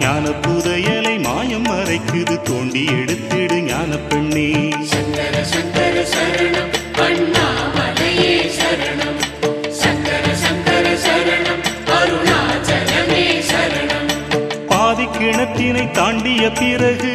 ஞான புதையலை மாயம் மறைக்குது. தோண்டி எடுத்திடு ஞான பெண்ணே சங்கர பாதி கிணத்தினை தாண்டிய பிறகு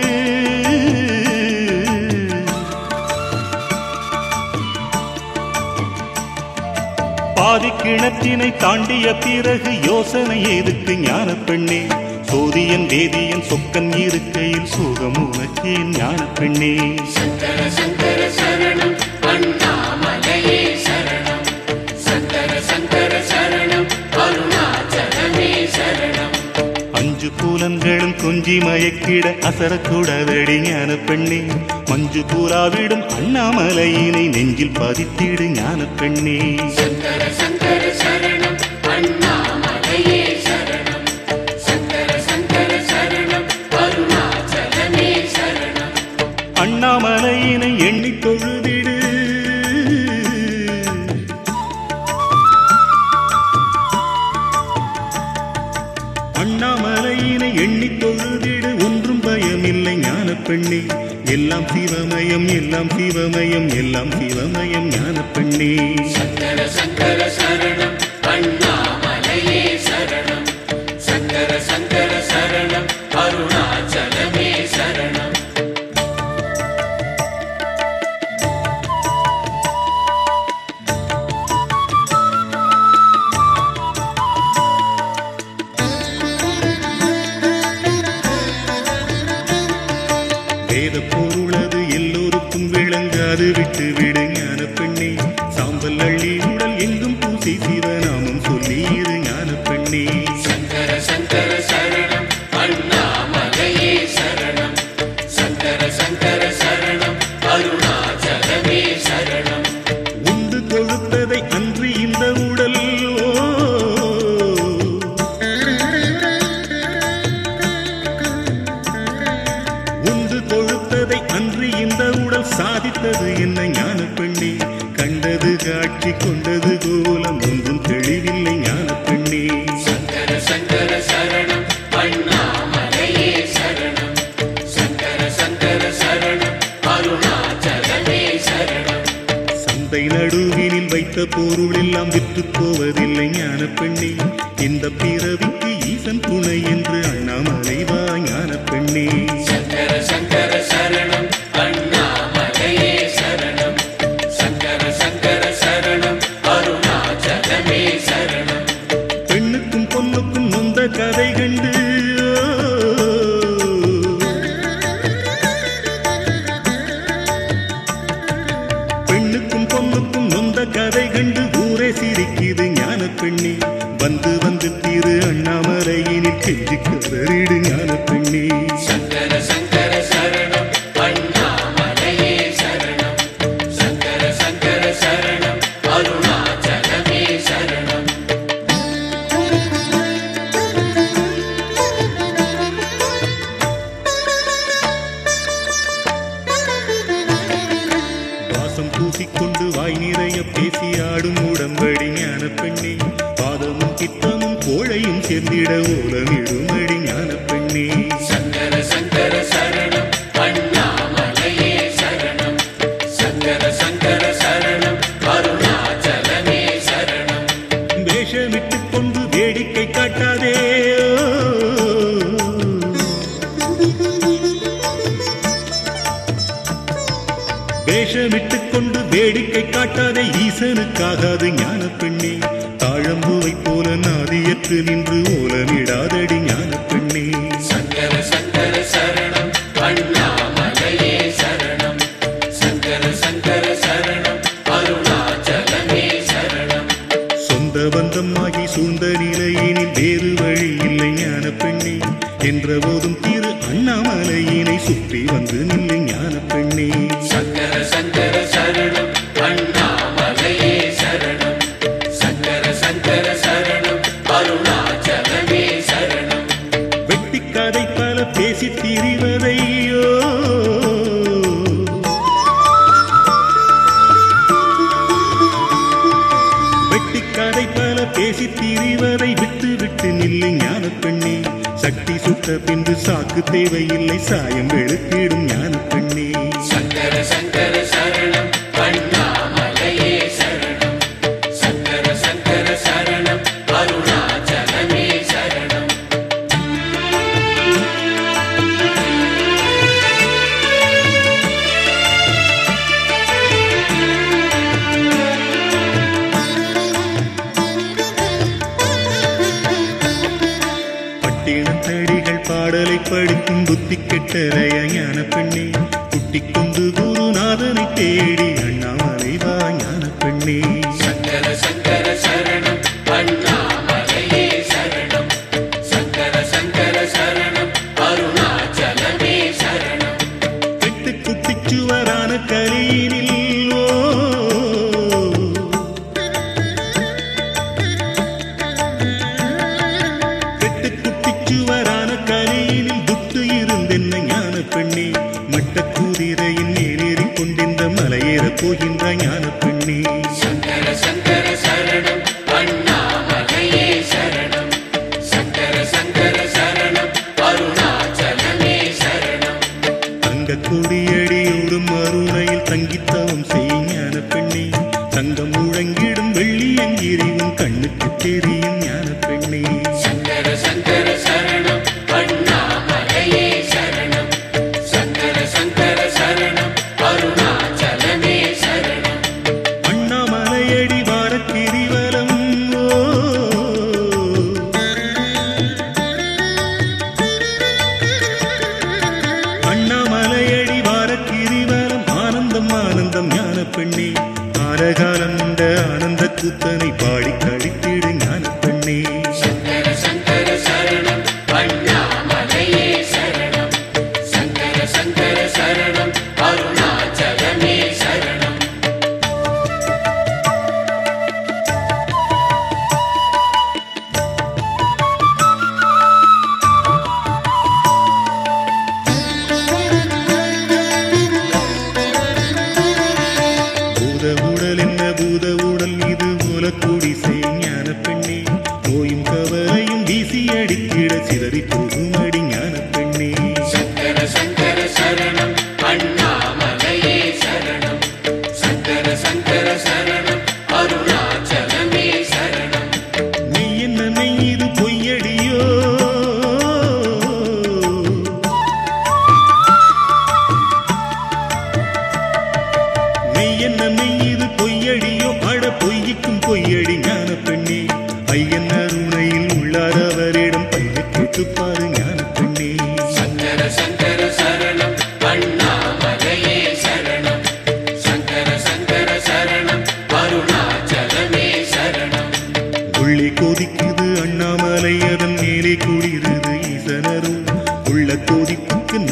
பாதி கிணத்தினை தாண்டிய பிறகு யோசனை எதுக்கு ஞான பெண்ணே சோதியன் வேதியன் சொக்கன் இருக்கையில் சுகம் உனக்கு ஞான பெண்ணே. சங்கர சங்கர சரணம் அண்ணாமலையே சரணம். சங்கர சங்கர சரணம் அருணாச்சலமே சரணம். அஞ்சு கூலங்களும் கொஞ்சி மயக்கிட அசரக்கூடாதடி ஞான பெண்ணே. மஞ்சு கூறாவிடும் அண்ணாமலையினை நெஞ்சில் பதித்திடு ஞான பெண்ணே. शङ्कर शङ्कर सन्दर பொருள் எல்லாம் காட்டாதே ஈசனுக்காக அது ஞான பெண்ணே. தாழம்பூவை போல நாதியற்று நின்று ஓலனிடாதடி ஞான பேசி திரிவதை விட்டு விட்டு நில்லை ஞான பெண்ணே. சக்தி சுட்ட பின்பு சாக்கு தேவையில்லை சாயம் வெளுத்திடும் ஞான புத்தி கெட்டலைய ஞான பெண்ணே. குட்டி கொண்டு குருநாதனை தேடி அண்ணாமலை வா ஞான பெண்ணே. சங்கர சங்கர சர கொடியடியோடும் தங்கித்தவம் செய்ஞான பெண்ணே. தங்கம் முழங்கிடும் வெள்ளி எங்கிரியும் கண்ணுக்கு தெரியும் ஞான பெண்ணே ஆரகாலம் ஆனந்த கூத்தனை பாடி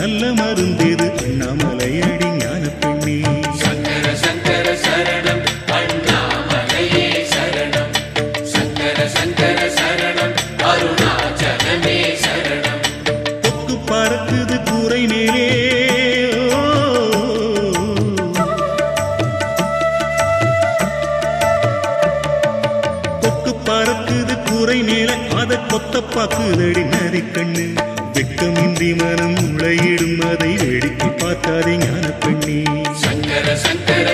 நல்ல மருந்தேது அண்ணாமலை அடி ஞான பெண்ணே. சங்கர சங்கர சரணம் அண்ணாமலையே சரணம். சங்கர சங்கர சரணம் அருணாச்சலமே சரணம். கொக்கு பறக்குது கூரை மேலே. ஓ. கொக்கு பறக்குது கூரை மேல. அத கொத்த பாக்குதடி மனம் முளையிடும் அதை வேடிக்கை பார்க்காதே ஞான பெண்ணே சங்கர சங்கர.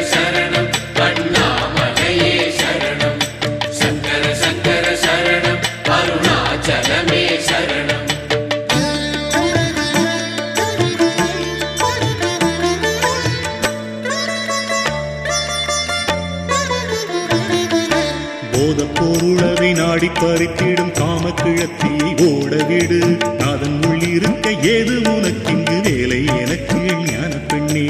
உள்ளிருக்க ஏது உனக்கு இங்கு வேலை? எனக்கு ஞான பெண்ணே.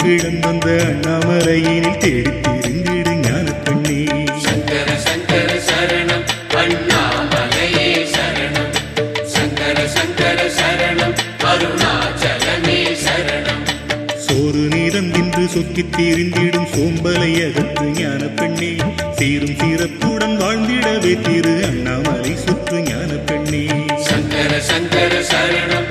கிளம்பந்த அண்ணாமலையினில் தேடி திருந்திடு ஞான பெண்ணே சங்கர சங்கர சரணம் அண்ணாமலையே சரணம். சங்கர சங்கர சரணம் அருணாச்சலமே சரணம். சோறு நீதம் இன்று சொக்கி தீர்ந்திடும் சோம்பலை அகற்று ஞான பெண்ணே சீரும் சீரப்புடன் வாழ்ந்திடவே திரு அண்ணாமலை சுற்று ஞான பெண்ணே சங்கர சங்கர சரணம்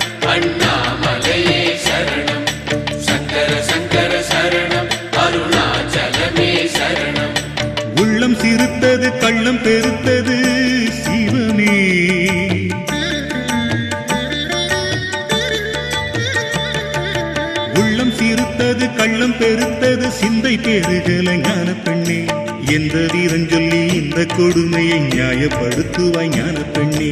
விதவிதம் சொல்லி இந்த கொடுமையை நியாயப்படுத்துவாய் ஞான பெண்ணே.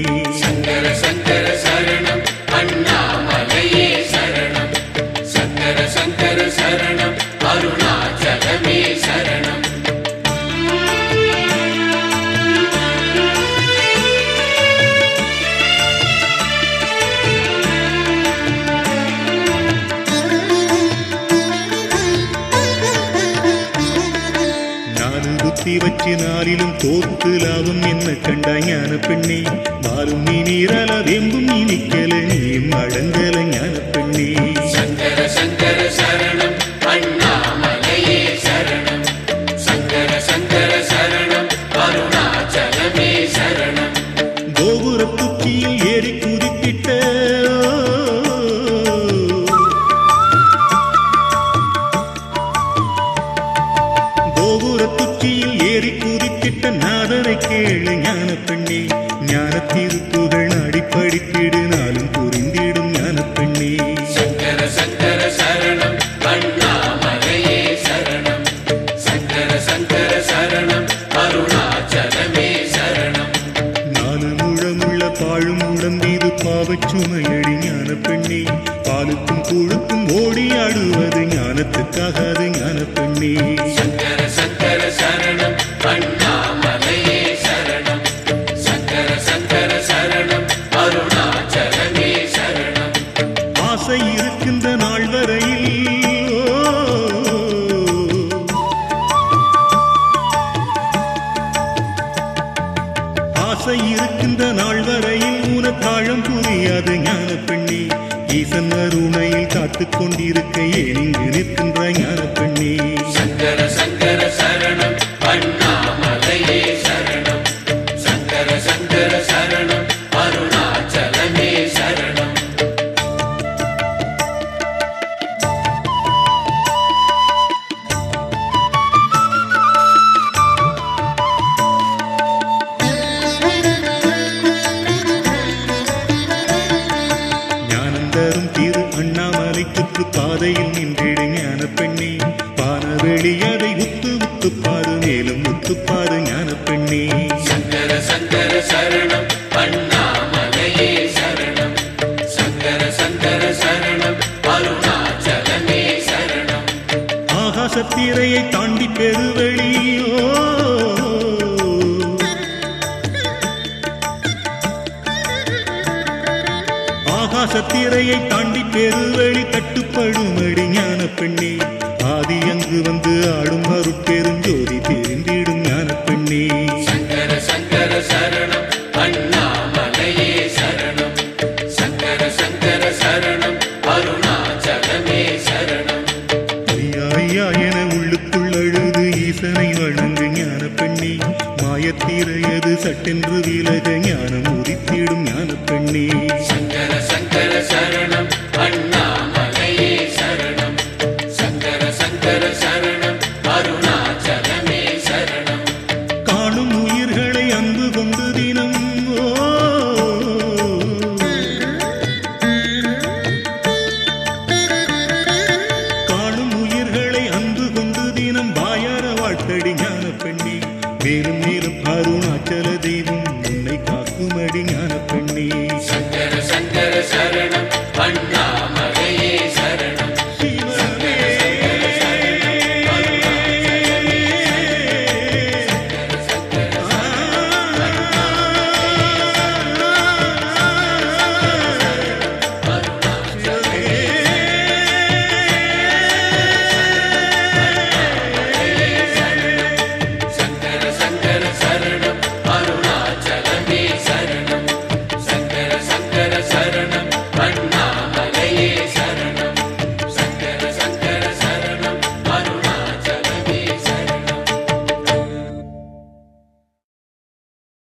presente. ஆசை இருக்கின்றன. திரையை தாண்டி பெருவழியோ ஆகாச திரையை தாண்டி பெருவழி தட்டுப்படும் அடி ஞான பெண்ணே ஆதி அங்கு வந்து ஆடும் அருட்பெருஞ்சோதி. தென்றென்று விலை